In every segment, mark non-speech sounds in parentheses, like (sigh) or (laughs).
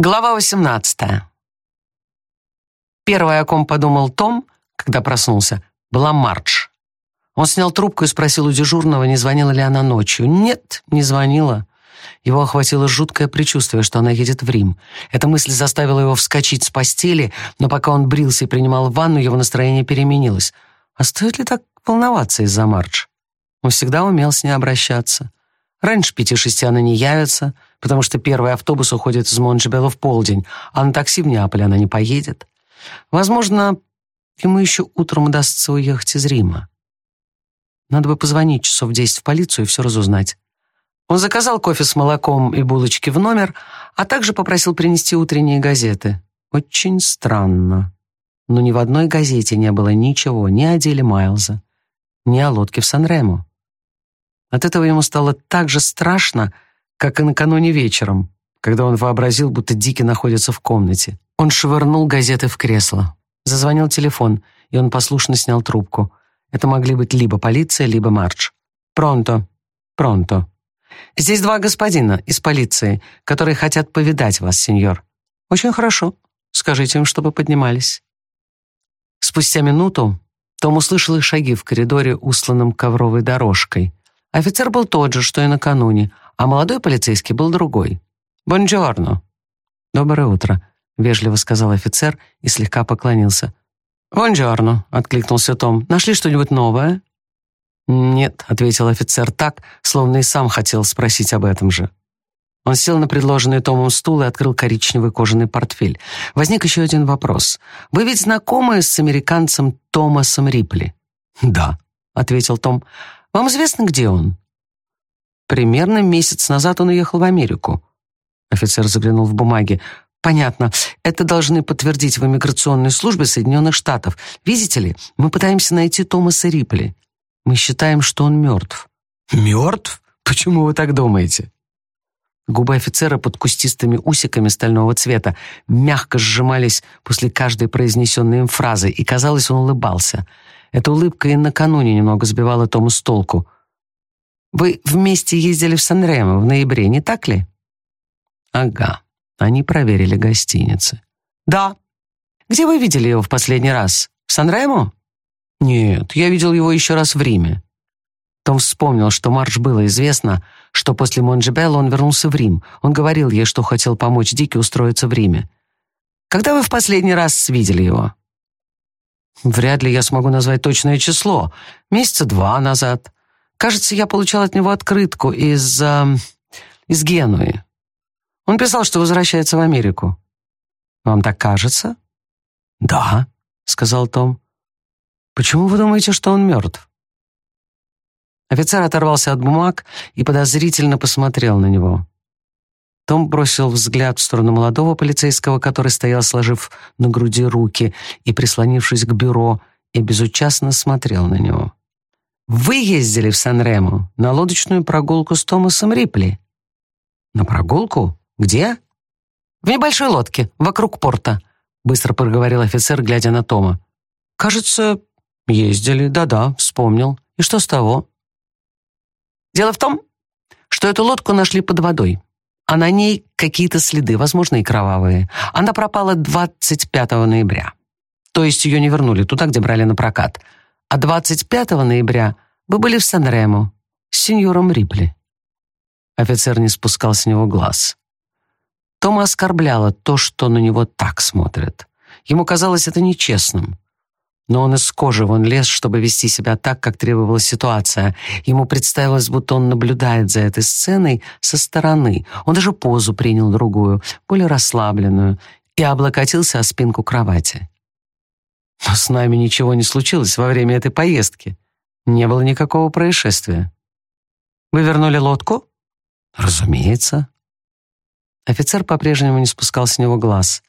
Глава 18. Первое, о ком подумал Том, когда проснулся, была Мардж. Он снял трубку и спросил у дежурного, не звонила ли она ночью. Нет, не звонила. Его охватило жуткое предчувствие, что она едет в Рим. Эта мысль заставила его вскочить с постели, но пока он брился и принимал ванну, его настроение переменилось. А стоит ли так волноваться из-за Мардж? Он всегда умел с ней обращаться. Раньше пяти-шести она не явится, потому что первый автобус уходит из Монджебелла в полдень, а на такси в Неаполе она не поедет. Возможно, ему еще утром удастся уехать из Рима. Надо бы позвонить часов десять в полицию и все разузнать. Он заказал кофе с молоком и булочки в номер, а также попросил принести утренние газеты. Очень странно. Но ни в одной газете не было ничего ни о деле Майлза, ни о лодке в Сан-Ремо. От этого ему стало так же страшно, как и накануне вечером, когда он вообразил, будто Дики находится в комнате. Он швырнул газеты в кресло. Зазвонил телефон, и он послушно снял трубку. Это могли быть либо полиция, либо Мардж. «Пронто, пронто. Здесь два господина из полиции, которые хотят повидать вас, сеньор. Очень хорошо. Скажите им, чтобы поднимались». Спустя минуту том услышал их шаги в коридоре, усланном ковровой дорожкой. Офицер был тот же, что и накануне, а молодой полицейский был другой. «Бонджорно». «Доброе утро», — вежливо сказал офицер и слегка поклонился. «Бонджорно», — откликнулся Том. «Нашли что-нибудь новое?» «Нет», — ответил офицер так, словно и сам хотел спросить об этом же. Он сел на предложенный Томом стул и открыл коричневый кожаный портфель. Возник еще один вопрос. «Вы ведь знакомы с американцем Томасом Рипли?» «Да», — ответил Том. Вам известно, где он?» «Примерно месяц назад он уехал в Америку». Офицер заглянул в бумаги. «Понятно. Это должны подтвердить в иммиграционной службе Соединенных Штатов. Видите ли, мы пытаемся найти Томаса Рипли. Мы считаем, что он мертв». «Мертв? Почему вы так думаете?» Губы офицера под кустистыми усиками стального цвета мягко сжимались после каждой произнесенной им фразы, и, казалось, он улыбался — эта улыбка и накануне немного сбивала Тому с толку. «Вы вместе ездили в Сан-Ремо в ноябре, не так ли?» «Ага, они проверили гостиницы». «Да. Где вы видели его в последний раз? В Сан-Ремо?» «Нет, я видел его еще раз в Риме». Том вспомнил, что Марш было известно, что после Монджебелла он вернулся в Рим. Он говорил ей, что хотел помочь Дике устроиться в Риме. «Когда вы в последний раз видели его?» Вряд ли я смогу назвать точное число. Месяца два назад. Кажется, я получал от него открытку из... Э, из Генуи. Он писал, что возвращается в Америку. Вам так кажется? Да, сказал Том. Почему вы думаете, что он мертв? Офицер оторвался от бумаг и подозрительно посмотрел на него. Том бросил взгляд в сторону молодого полицейского, который стоял, сложив на груди руки и прислонившись к бюро, и безучастно смотрел на него. «Вы ездили в Сан-Ремо на лодочную прогулку с Томасом Рипли?» «На прогулку? Где?» «В небольшой лодке, вокруг порта», — быстро проговорил офицер, глядя на Тома. «Кажется, ездили, да-да, вспомнил. И что с того?» «Дело в том, что эту лодку нашли под водой а на ней какие-то следы, возможно, и кровавые. Она пропала 25 ноября. То есть ее не вернули туда, где брали на прокат. А 25 ноября вы были в Сан-Ремо с сеньором Рипли. Офицер не спускал с него глаз. Тома оскорбляло то, что на него так смотрят. Ему казалось это нечестным но он из кожи вон лез, чтобы вести себя так, как требовала ситуация. Ему представилось, будто он наблюдает за этой сценой со стороны. Он даже позу принял другую, более расслабленную, и облокотился о спинку кровати. Но с нами ничего не случилось во время этой поездки. Не было никакого происшествия. Вы вернули лодку? Разумеется. Офицер по-прежнему не спускал с него глаз.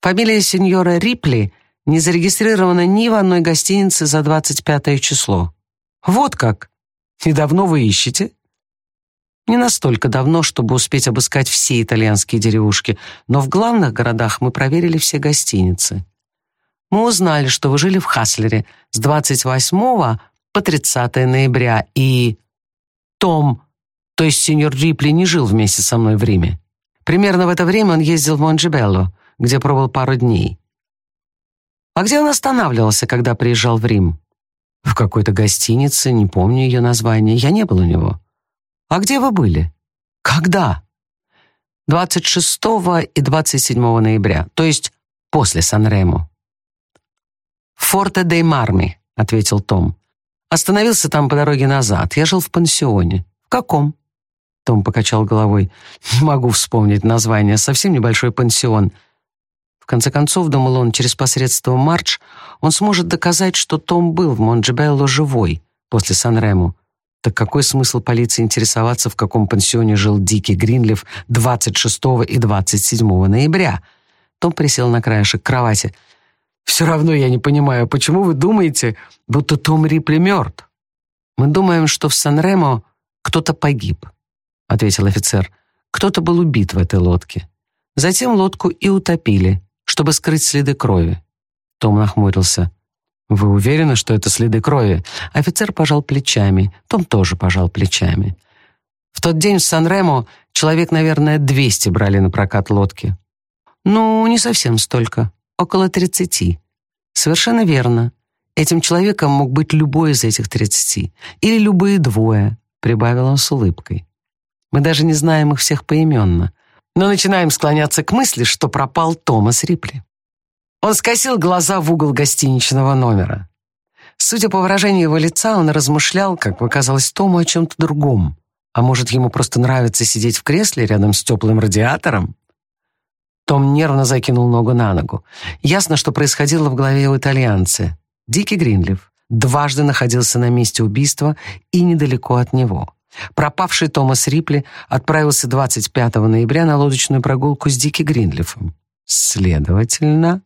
Фамилия сеньора Рипли не зарегистрировано ни в одной гостинице за 25 число. Вот как. И давно вы ищете? Не настолько давно, чтобы успеть обыскать все итальянские деревушки, но в главных городах мы проверили все гостиницы. Мы узнали, что вы жили в Хаслере с 28 по 30 ноября, и Том, то есть сеньор Рипли, не жил вместе со мной в Риме. Примерно в это время он ездил в Монджибелло, где пробыл пару дней. А где он останавливался, когда приезжал в Рим? В какой-то гостинице, не помню ее название, я не был у него. А где вы были? Когда? 26 и 27 ноября, то есть после Сан-Ремо. «Форте де Марми», — ответил Том. «Остановился там по дороге назад. Я жил в пансионе». «В каком?» Том покачал головой. «Не могу вспомнить название. Совсем небольшой пансион». В конце концов, думал он, через посредство Мардж он сможет доказать, что Том был в Монджебелло живой после Сан-Рему. Так какой смысл полиции интересоваться, в каком пансионе жил Дикий Гринлиф 26 и 27 ноября? Том присел на краешек кровати. «Все равно я не понимаю, почему вы думаете, будто Том Рипли мертв?» «Мы думаем, что в Сан-Ремо кто-то погиб», — ответил офицер. «Кто-то был убит в этой лодке. Затем лодку и утопили, чтобы скрыть следы крови». Том нахмурился. «Вы уверены, что это следы крови?» Офицер пожал плечами. Том тоже пожал плечами. В тот день в Сан-Ремо человек, наверное, 200 брали на прокат лодки. Ну, не совсем столько. Около 30. Совершенно верно. Этим человеком мог быть любой из этих 30. Или любые двое, прибавил он с улыбкой. Мы даже не знаем их всех поименно. Но начинаем склоняться к мысли, что пропал Томас Рипли. Он скосил глаза в угол гостиничного номера. Судя по выражению его лица, он размышлял, как показалось Тому, о чем-то другом. А может, ему просто нравится сидеть в кресле рядом с теплым радиатором? Том нервно закинул ногу на ногу. Ясно, что происходило в голове у итальянца. Дикий Гринлиф дважды находился на месте убийства и недалеко от него. Пропавший Томас Рипли отправился 25 ноября на лодочную прогулку с Дики Гринлифом. Следовательно...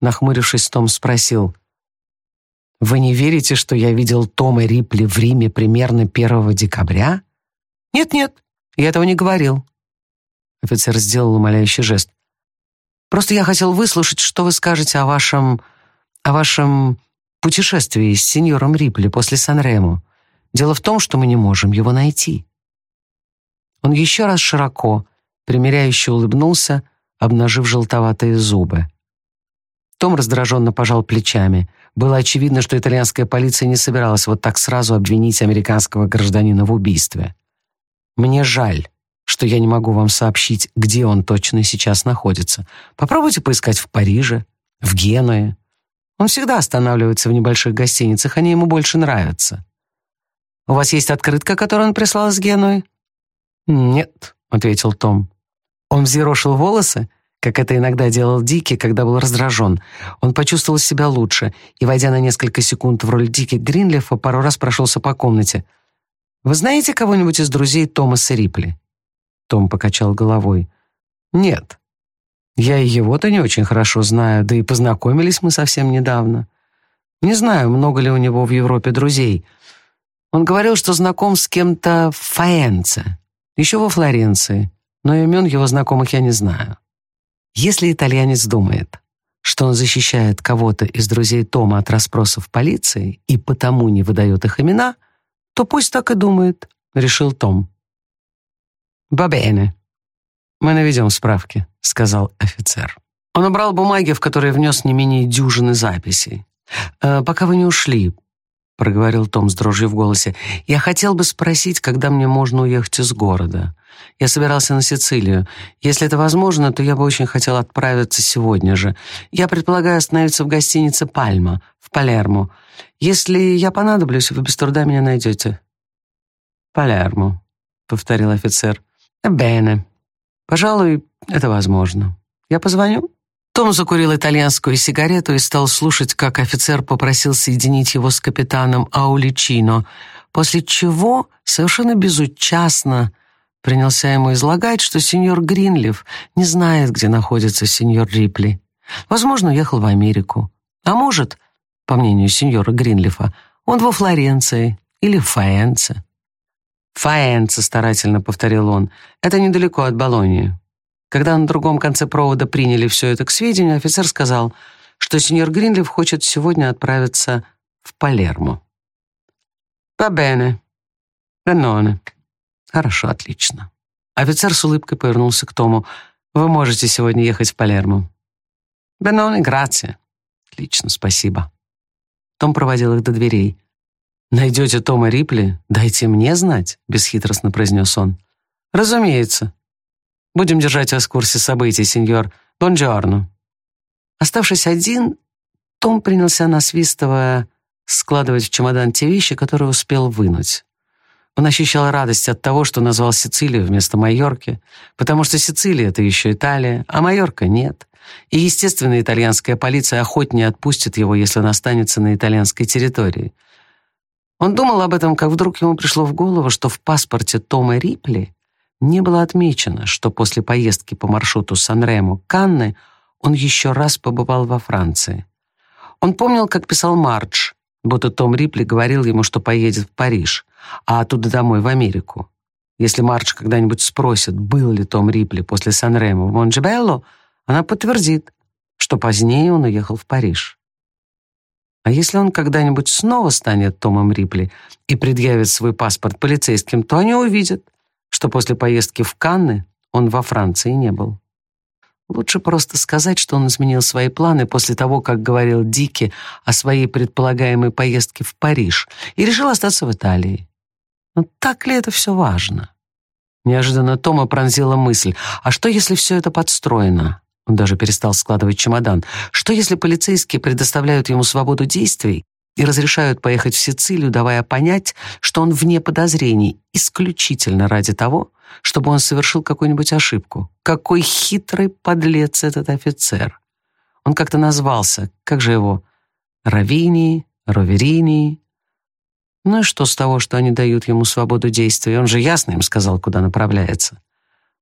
Нахмурившись, Том спросил, «Вы не верите, что я видел Тома Рипли в Риме примерно 1 декабря?» «Нет-нет, я этого не говорил». Офицер сделал умоляющий жест. «Просто я хотел выслушать, что вы скажете о вашем... о вашем путешествии с сеньором Рипли после Сан-Ремо. Дело в том, что мы не можем его найти». Он еще раз широко, примиряюще улыбнулся, обнажив желтоватые зубы. Том раздраженно пожал плечами. Было очевидно, что итальянская полиция не собиралась вот так сразу обвинить американского гражданина в убийстве. «Мне жаль, что я не могу вам сообщить, где он точно сейчас находится. Попробуйте поискать в Париже, в Генуе. Он всегда останавливается в небольших гостиницах, они ему больше нравятся. У вас есть открытка, которую он прислал из Генуи?» «Нет», — ответил Том. Он взъерошил волосы, как это иногда делал Дики, когда был раздражен. Он почувствовал себя лучше и, войдя на несколько секунд в роль Дики Гринлифа, пару раз прошелся по комнате. «Вы знаете кого-нибудь из друзей Томаса Рипли?» Том покачал головой. «Нет. Я и его-то не очень хорошо знаю, да и познакомились мы совсем недавно. Не знаю, много ли у него в Европе друзей. Он говорил, что знаком с кем-то в Фаэнце, еще во Флоренции, но имен его знакомых я не знаю». Если итальянец думает, что он защищает кого-то из друзей Тома от расспросов полиции и потому не выдает их имена, то пусть так и думает, решил Том. «Бабене. Мы наведем справки», — сказал офицер. Он убрал бумаги, в которые внес не менее дюжины записей. «Э, «Пока вы не ушли, — проговорил Том с дрожью в голосе. «Я хотел бы спросить, когда мне можно уехать из города. Я собирался на Сицилию. Если это возможно, то я бы очень хотел отправиться сегодня же. Я предполагаю остановиться в гостинице «Пальма» в Палермо. Если я понадоблюсь, вы без труда меня найдете». «Палермо», — повторил офицер. «Бене. Пожалуй, это возможно. Я позвоню?» Том закурил итальянскую сигарету и стал слушать, как офицер попросил соединить его с капитаном Ауличино, после чего совершенно безучастно принялся ему излагать, что сеньор Гринлиф не знает, где находится сеньор Рипли. Возможно, уехал в Америку. А может, по мнению сеньора Гринлифа, он во Флоренции или в Фаэнце. «Фаэнце», — старательно повторил он, — «это недалеко от Болонии». Когда на другом конце провода приняли все это к сведению, офицер сказал, что сеньор Гринлиф хочет сегодня отправиться в Палермо. «Па бене. Беноне». Хорошо, отлично. Офицер с улыбкой повернулся к Тому. «Вы можете сегодня ехать в Палермо». «Беноне, грация». «Отлично, спасибо». Том проводил их до дверей. «Найдете Тома Рипли? Дайте мне знать», — бесхитростно произнес он. «Разумеется. Будем держать вас в курсе событий, сеньор. Бонджорно». Оставшись один, том принялся, насвистывая, складывать в чемодан те вещи, которые успел вынуть. Он ощущал радость от того, что назвал Сицилию вместо Майорки, потому что Сицилия — это еще Италия, а Майорка — нет. И, естественно, итальянская полиция охотнее отпустит его, если он останется на итальянской территории. Он думал об этом, как вдруг ему пришло в голову, что в паспорте Тома Рипли не было отмечено, что после поездки по маршруту Сан-Ремо-Канны он еще раз побывал во Франции. Он помнил, как писал Мардж, будто Том Рипли говорил ему, что поедет в Париж, а оттуда домой в Америку. Если Мардж когда-нибудь спросит, был ли Том Рипли после Сан-Ремо в Монджебелло, она подтвердит, что позднее он уехал в Париж. А если он когда-нибудь снова станет Томом Рипли и предъявит свой паспорт полицейским, то они увидят, что после поездки в Канны он во Франции не был. Лучше просто сказать, что он изменил свои планы после того, как говорил Дики о своей предполагаемой поездке в Париж и решил остаться в Италии. Но так ли это все важно? Неожиданно Тома пронзила мысль, а что, если все это подстроено? Он даже перестал складывать чемодан. Что, если полицейские предоставляют ему свободу действий и разрешают поехать в Сицилию, давая понять, что он вне подозрений, исключительно ради того, чтобы он совершил какую-нибудь ошибку? Какой хитрый подлец этот офицер! Он как-то назвался, как же его, Равини, Роверини. Ну и что с того, что они дают ему свободу действий? Он же ясно им сказал, куда направляется.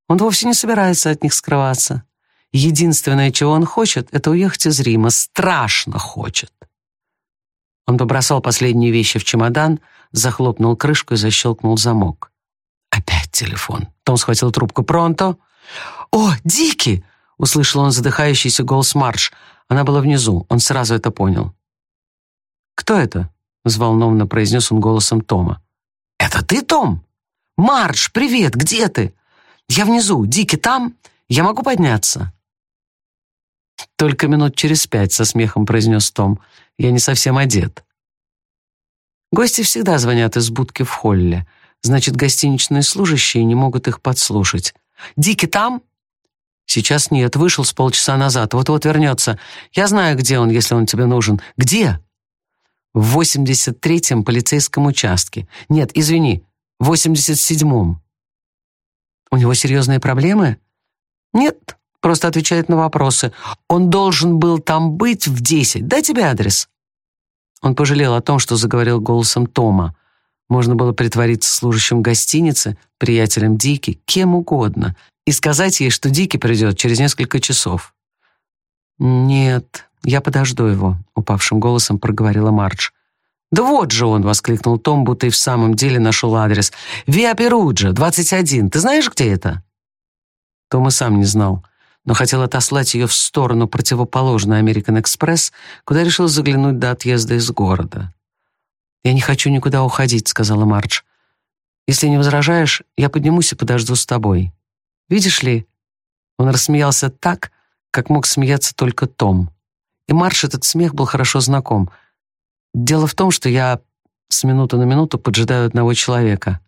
Он вовсе не собирается от них скрываться. Единственное, чего он хочет, это уехать из Рима. Страшно хочет. Он побросал последние вещи в чемодан, захлопнул крышку и защелкнул замок. Опять телефон. Том схватил трубку. «Пронто?» «О, Дики!» — услышал он задыхающийся голос Марш. Она была внизу. Он сразу это понял. «Кто это?» — взволнованно произнес он голосом Тома. «Это ты, Том? Марш, привет, где ты? Я внизу. Дики там? Я могу подняться?» «Только минут через пять», — со смехом произнес Том. «Я не совсем одет». Гости всегда звонят из будки в холле. Значит, гостиничные служащие не могут их подслушать. «Дики там?» «Сейчас нет, вышел с полчаса назад, вот-вот вернется. Я знаю, где он, если он тебе нужен. Где?» «В 83-м полицейском участке. Нет, извини, в 87-м». «У него серьезные проблемы?» «Нет, просто отвечает на вопросы. Он должен был там быть в 10. Дай тебе адрес». Он пожалел о том, что заговорил голосом Тома. Можно было притвориться служащим гостиницы, приятелем Дики, кем угодно, и сказать ей, что Дики придет через несколько часов. «Нет, я подожду его», — упавшим голосом проговорила Мардж. «Да вот же он!» — воскликнул Том, будто и в самом деле нашел адрес. «Виа Перуджа, 21. Ты знаешь, где это?» Том и сам не знал, но хотел отослать ее в сторону противоположной Американ Экспресс, куда решил заглянуть до отъезда из города. «Я не хочу никуда уходить», — сказала Мардж. «Если не возражаешь, я поднимусь и подожду с тобой. Видишь ли...» Он рассмеялся так, как мог смеяться только Том. И Мардж этот смех был хорошо знаком. «Дело в том, что я с минуты на минуту поджидаю одного человека.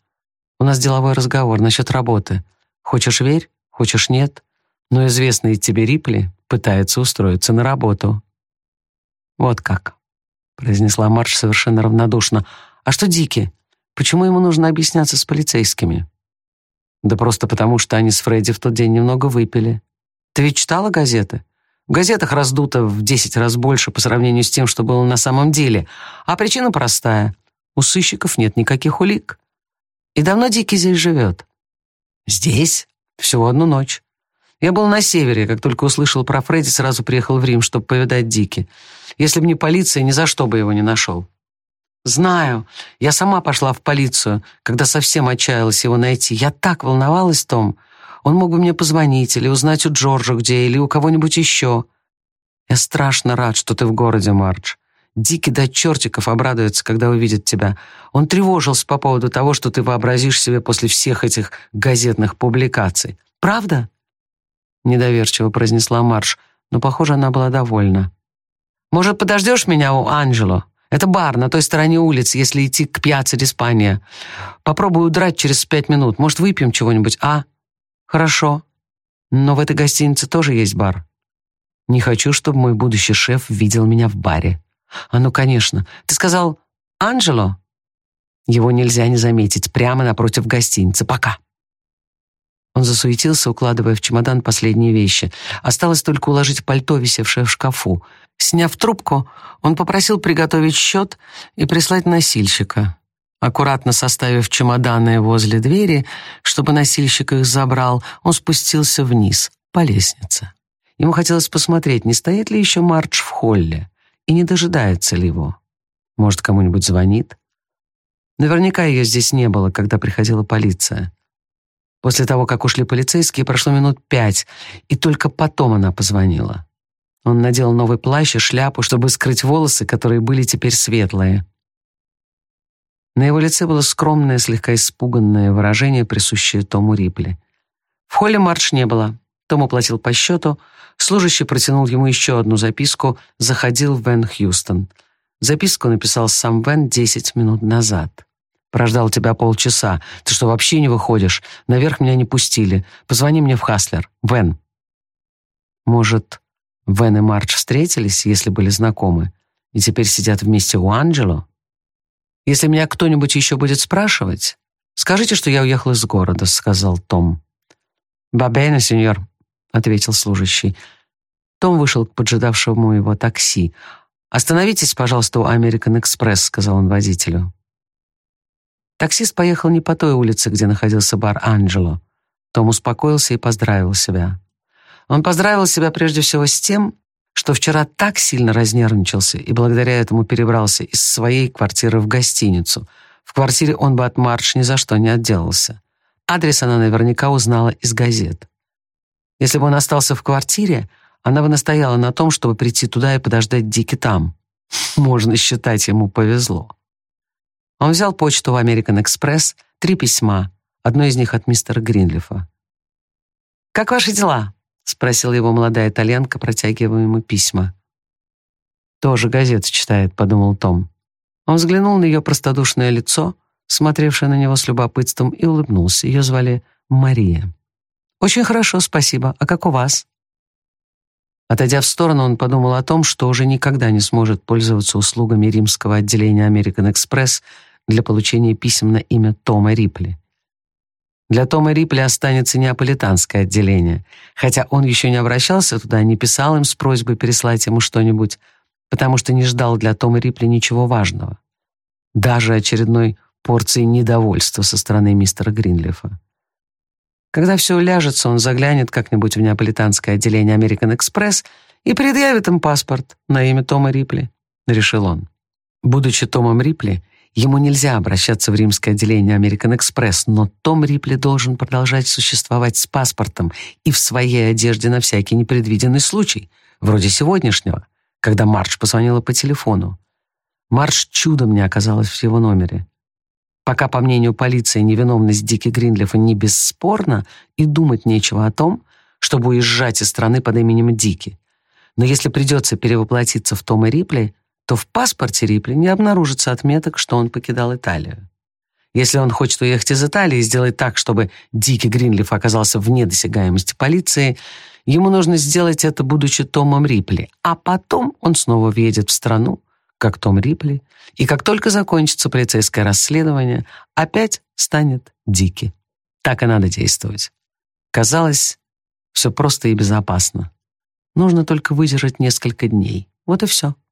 У нас деловой разговор насчет работы. Хочешь — верь, хочешь — нет. Но известный тебе Рипли пытается устроиться на работу». Вот как произнесла Марш совершенно равнодушно. «А что Дики? Почему ему нужно объясняться с полицейскими?» «Да просто потому, что они с Фредди в тот день немного выпили. Ты ведь читала газеты? В газетах раздуто в десять раз больше по сравнению с тем, что было на самом деле. А причина простая. У сыщиков нет никаких улик. И давно Дики здесь живет?» «Здесь? Всего одну ночь. Я был на севере, как только услышал про Фредди, сразу приехал в Рим, чтобы повидать Дики. Если бы не полиция, ни за что бы его не нашел. Знаю, я сама пошла в полицию, когда совсем отчаялась его найти. Я так волновалась, Том. Он мог бы мне позвонить или узнать у Джорджа где, или у кого-нибудь еще. Я страшно рад, что ты в городе, Мардж. Дикий до чертиков обрадуется, когда увидит тебя. Он тревожился по поводу того, что ты вообразишь себе после всех этих газетных публикаций. Правда?» Недоверчиво произнесла Марш, но, похоже, она была довольна. «Может, подождешь меня у Анджело? Это бар на той стороне улицы, если идти к пьяце Диспания. Попробую удрать через пять минут. Может, выпьем чего-нибудь, а?» «Хорошо. Но в этой гостинице тоже есть бар. Не хочу, чтобы мой будущий шеф видел меня в баре». «А ну, конечно. Ты сказал Анджело?» «Его нельзя не заметить. Прямо напротив гостиницы. Пока». Он засуетился, укладывая в чемодан последние вещи. Осталось только уложить пальто, висевшее в шкафу. Сняв трубку, он попросил приготовить счет и прислать носильщика. Аккуратно составив чемоданы возле двери, чтобы носильщик их забрал, он спустился вниз, по лестнице. Ему хотелось посмотреть, не стоит ли еще Мардж в холле и не дожидается ли его. Может, кому-нибудь звонит? Наверняка ее здесь не было, когда приходила полиция. После того, как ушли полицейские, прошло минут пять, и только потом она позвонила. Он надел новый плащ и шляпу, чтобы скрыть волосы, которые были теперь светлые. На его лице было скромное, слегка испуганное выражение, присущее Тому Рипли. В холле марш не было. Том уплатил по счету. Служащий протянул ему еще одну записку «Заходил Вен Хьюстон». Записку написал сам Вен десять минут назад. Прождал тебя полчаса. Ты что, вообще не выходишь? Наверх меня не пустили. Позвони мне в Хаслер. Вен. Может, Вен и Мардж встретились, если были знакомы, и теперь сидят вместе у Анджело? Если меня кто-нибудь еще будет спрашивать, скажите, что я уехал из города, сказал Том. «Бабейна, сеньор», — ответил служащий. Том вышел к поджидавшему его такси. «Остановитесь, пожалуйста, у American Express», — сказал он водителю. Таксист поехал не по той улице, где находился бар «Анджело». Том успокоился и поздравил себя. Он поздравил себя прежде всего с тем, что вчера так сильно разнервничался и благодаря этому перебрался из своей квартиры в гостиницу. В квартире он бы от Марш ни за что не отделался. Адрес она наверняка узнала из газет. Если бы он остался в квартире, она бы настояла на том, чтобы прийти туда и подождать Дики там. (laughs) Можно считать, ему повезло. Он взял почту в American Express, три письма, одно из них от мистера Гринлифа. «Как ваши дела?» — спросила его молодая итальянка, протягивая ему письма. «Тоже газету читает», — подумал Том. Он взглянул на ее простодушное лицо, смотревшее на него с любопытством, и улыбнулся. Ее звали Мария. «Очень хорошо, спасибо. А как у вас?» Отойдя в сторону, он подумал о том, что уже никогда не сможет пользоваться услугами римского отделения American Express для получения писем на имя Тома Рипли. Для Тома Рипли останется неаполитанское отделение, хотя он еще не обращался туда, не писал им с просьбой переслать ему что-нибудь, потому что не ждал для Тома Рипли ничего важного. Даже очередной порции недовольства со стороны мистера Гринлифа. Когда все уляжется, он заглянет как-нибудь в неаполитанское отделение American Express и предъявит им паспорт на имя Тома Рипли, решил он. Будучи Томом Рипли, ему нельзя обращаться в римское отделение American Express, но Том Рипли должен продолжать существовать с паспортом и в своей одежде на всякий непредвиденный случай, вроде сегодняшнего, когда Марч позвонила по телефону. Марш чудом не оказалась в его номере. Пока, по мнению полиции, невиновность Дики Гринлифа не бесспорна, и думать нечего о том, чтобы уезжать из страны под именем Дики. Но если придется перевоплотиться в Тома Рипли, то в паспорте Рипли не обнаружится отметок, что он покидал Италию. Если он хочет уехать из Италии и сделать так, чтобы Дики Гринлиф оказался вне досягаемости полиции, ему нужно сделать это, будучи Томом Рипли, а потом он снова въедет в страну, как Том Рипли, и как только закончится полицейское расследование, опять станет Дики. Так и надо действовать. Казалось, все просто и безопасно. Нужно только выдержать несколько дней. Вот и все.